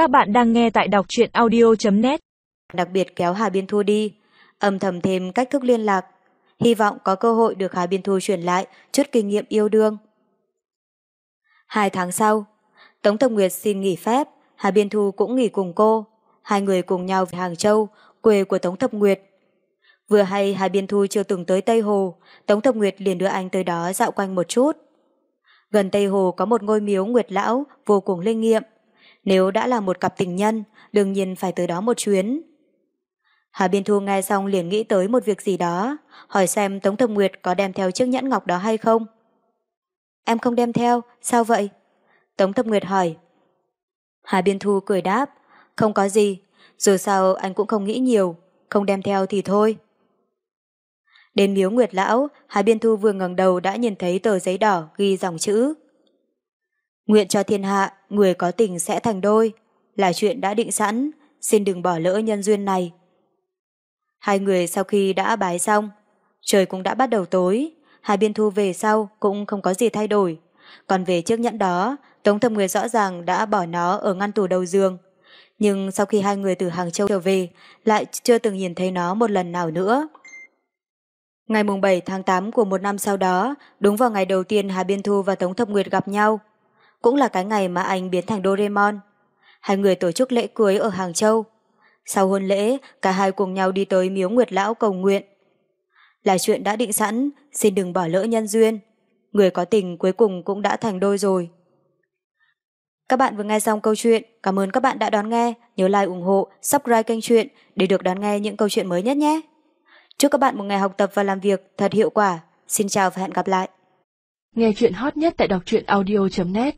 Các bạn đang nghe tại đọc truyện audio.net Đặc biệt kéo Hà Biên Thu đi, âm thầm thêm cách thức liên lạc, hy vọng có cơ hội được Hà Biên Thu truyền lại chút kinh nghiệm yêu đương. Hai tháng sau, Tống Thập Nguyệt xin nghỉ phép, Hà Biên Thu cũng nghỉ cùng cô. Hai người cùng nhau về Hàng Châu, quê của Tống Thập Nguyệt. Vừa hay Hà Biên Thu chưa từng tới Tây Hồ, Tống Thập Nguyệt liền đưa anh tới đó dạo quanh một chút. Gần Tây Hồ có một ngôi miếu Nguyệt Lão vô cùng linh nghiệm. Nếu đã là một cặp tình nhân, đương nhiên phải tới đó một chuyến. Hà Biên Thu nghe xong liền nghĩ tới một việc gì đó, hỏi xem Tống Thập Nguyệt có đem theo chiếc nhẫn ngọc đó hay không. Em không đem theo, sao vậy? Tống Thập Nguyệt hỏi. Hà Biên Thu cười đáp, không có gì, dù sao anh cũng không nghĩ nhiều, không đem theo thì thôi. Đến miếu Nguyệt Lão, Hà Biên Thu vừa ngẩng đầu đã nhìn thấy tờ giấy đỏ ghi dòng chữ. Nguyện cho thiên hạ, người có tình sẽ thành đôi, là chuyện đã định sẵn, xin đừng bỏ lỡ nhân duyên này. Hai người sau khi đã bái xong, trời cũng đã bắt đầu tối, hai Biên Thu về sau cũng không có gì thay đổi. Còn về chiếc nhẫn đó, Tống Thâm Nguyệt rõ ràng đã bỏ nó ở ngăn tủ đầu giường. Nhưng sau khi hai người từ Hàng Châu trở về, lại chưa từng nhìn thấy nó một lần nào nữa. Ngày mùng 7 tháng 8 của một năm sau đó, đúng vào ngày đầu tiên Hà Biên Thu và Tống Thập Nguyệt gặp nhau. Cũng là cái ngày mà anh biến thành Doraemon. Hai người tổ chức lễ cưới ở Hàng Châu. Sau hôn lễ, cả hai cùng nhau đi tới miếu Nguyệt Lão cầu nguyện. Là chuyện đã định sẵn, xin đừng bỏ lỡ nhân duyên. Người có tình cuối cùng cũng đã thành đôi rồi. Các bạn vừa nghe xong câu chuyện, cảm ơn các bạn đã đón nghe. Nhớ like ủng hộ, subscribe kênh truyện để được đón nghe những câu chuyện mới nhất nhé. Chúc các bạn một ngày học tập và làm việc thật hiệu quả. Xin chào và hẹn gặp lại. Nghe chuyện hot nhất tại đọc truyện audio.net